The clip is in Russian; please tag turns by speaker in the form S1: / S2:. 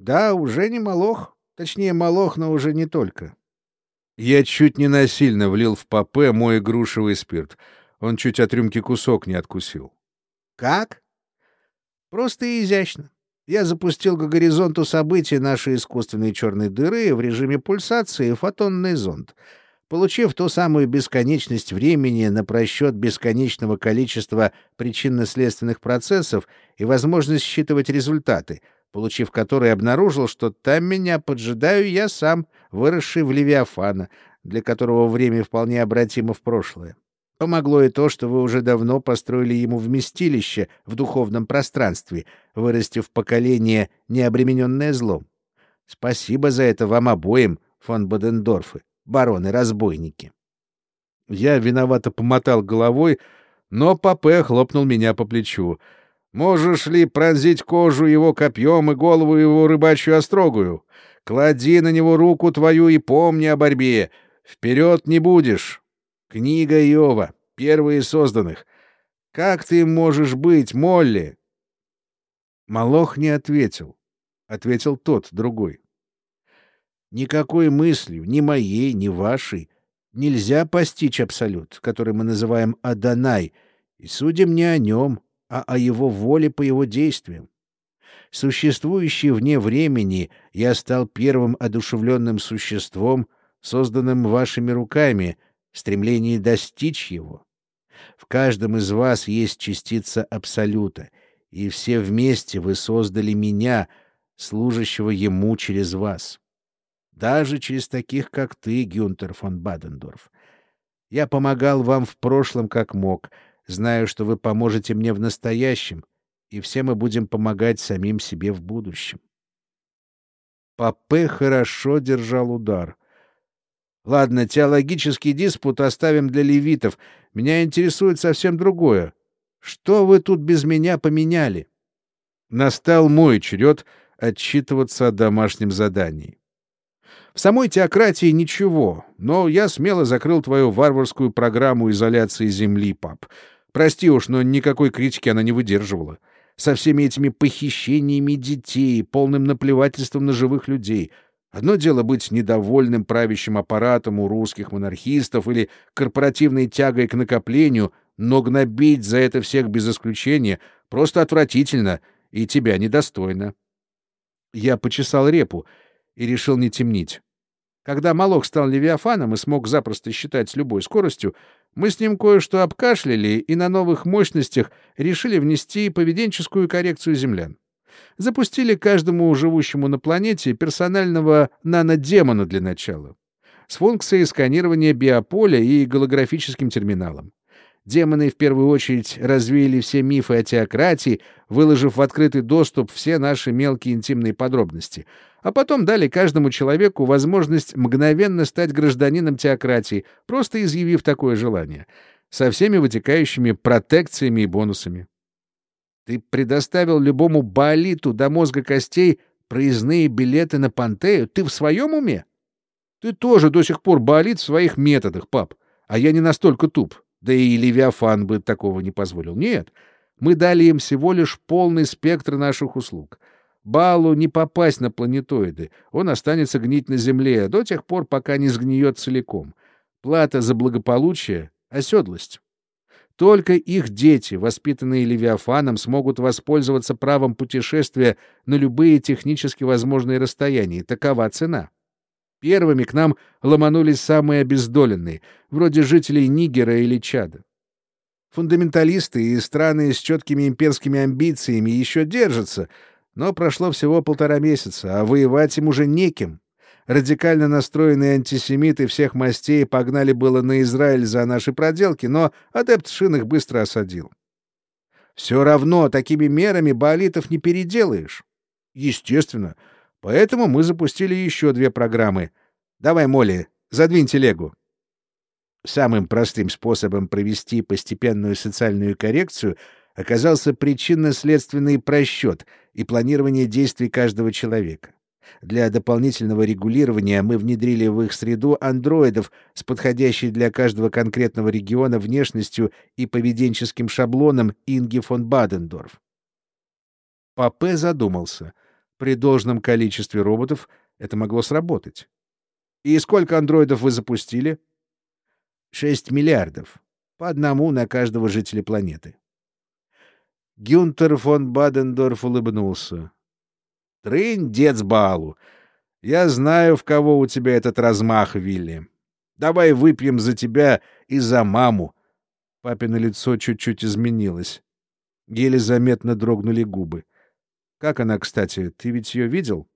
S1: Да, уже не молох. Точнее, молох, но уже не только.
S2: Я чуть не насильно влил в папе мой грушевый спирт. Он чуть от рюмки кусок не откусил.
S1: Как? Просто и изящно. Я запустил к горизонту событий нашей искусственной черной дыры в режиме пульсации фотонный зонд. Получив ту самую бесконечность времени на просчет бесконечного количества причинно-следственных процессов и возможность считывать результаты, получив которые обнаружил, что там меня поджидаю я сам, выросший в Левиафана, для которого время вполне обратимо в прошлое. Помогло и то, что вы уже давно построили ему вместилище в духовном пространстве, вырастив поколение, не обремененное злом. Спасибо за это вам обоим, фон Бодендорфы, бароны-разбойники.
S2: Я виновато помотал головой, но Папе хлопнул меня по плечу. «Можешь ли пронзить кожу его копьем и голову его рыбачью острогую? Клади на него руку твою и помни о борьбе. Вперед не будешь, Книга Иова, первая из созданных. Как ты можешь быть, Молли?
S1: Малох не ответил. Ответил тот, другой. Никакой мыслью, ни моей, ни вашей, нельзя постичь абсолют, который мы называем Адонай, и судим не о нем, а о его воле по его действиям. Существующий вне времени, я стал первым одушевленным существом, созданным вашими руками — в достичь его. В каждом из вас есть частица Абсолюта, и все вместе вы создали меня, служащего ему через вас. Даже через таких, как ты, Гюнтер фон Бадендорф. Я помогал вам в прошлом как мог, знаю, что вы поможете мне в настоящем, и все мы будем помогать самим себе в будущем. Папе хорошо держал удар. Ладно, теологический диспут оставим для левитов. Меня интересует совсем другое. Что вы тут без меня поменяли?
S2: Настал мой черед отчитываться о домашнем задании.
S1: В самой теократии ничего, но я смело закрыл твою варварскую программу изоляции Земли, пап. Прости уж, но никакой критики она не выдерживала. Со всеми этими похищениями детей, полным наплевательством на живых людей — Одно дело быть недовольным правящим аппаратом у русских монархистов или корпоративной тягой к накоплению, но гнобить за это всех без исключения просто отвратительно и тебя недостойно. Я почесал репу и решил не темнить. Когда Малок стал Левиафаном и смог запросто считать с любой скоростью, мы с ним кое-что обкашляли и на новых мощностях решили внести поведенческую коррекцию землян запустили каждому живущему на планете персонального нанодемона для начала, с функцией сканирования биополя и голографическим терминалом. Демоны в первую очередь развеяли все мифы о теократии, выложив в открытый доступ все наши мелкие интимные подробности, а потом дали каждому человеку возможность мгновенно стать гражданином теократии, просто изъявив такое желание, со всеми вытекающими протекциями и бонусами. Ты предоставил любому баолиту до мозга костей проездные билеты на Пантею? Ты в своем уме? Ты тоже до сих пор баолит в своих методах, пап. А я не настолько туп. Да и Левиафан бы такого не позволил. Нет, мы дали им всего лишь полный спектр наших услуг. Балу не попасть на планетоиды. Он останется гнить на Земле до тех пор, пока не сгниет целиком. Плата за благополучие — оседлость. Только их дети, воспитанные Левиафаном, смогут воспользоваться правом путешествия на любые технически возможные расстояния. Такова цена. Первыми к нам ломанулись самые обездоленные, вроде жителей Нигера или Чада. Фундаменталисты и страны с четкими имперскими амбициями еще держатся, но прошло всего полтора месяца, а воевать им уже неким. Радикально настроенные антисемиты всех мастей погнали было на Израиль за наши проделки, но адепт Шин их быстро осадил. Все равно такими мерами баолитов не переделаешь. Естественно. Поэтому мы запустили еще две программы. Давай, Молли, задвинь телегу. Самым простым способом провести постепенную социальную коррекцию оказался причинно-следственный просчет и планирование действий каждого человека. Для дополнительного регулирования мы внедрили в их среду андроидов с подходящей для каждого конкретного региона внешностью и поведенческим шаблоном Инги фон Бадендорф. Папе задумался. При должном количестве роботов это могло сработать. И сколько андроидов вы запустили? Шесть миллиардов. По одному на каждого жителя планеты. Гюнтер фон Бадендорф улыбнулся. Трынь, дед с балу. Я знаю, в кого у тебя этот размах, Вилли. Давай выпьем за тебя и за маму. Папино лицо чуть-чуть изменилось. Еле заметно дрогнули губы. Как она, кстати? Ты ведь ее видел?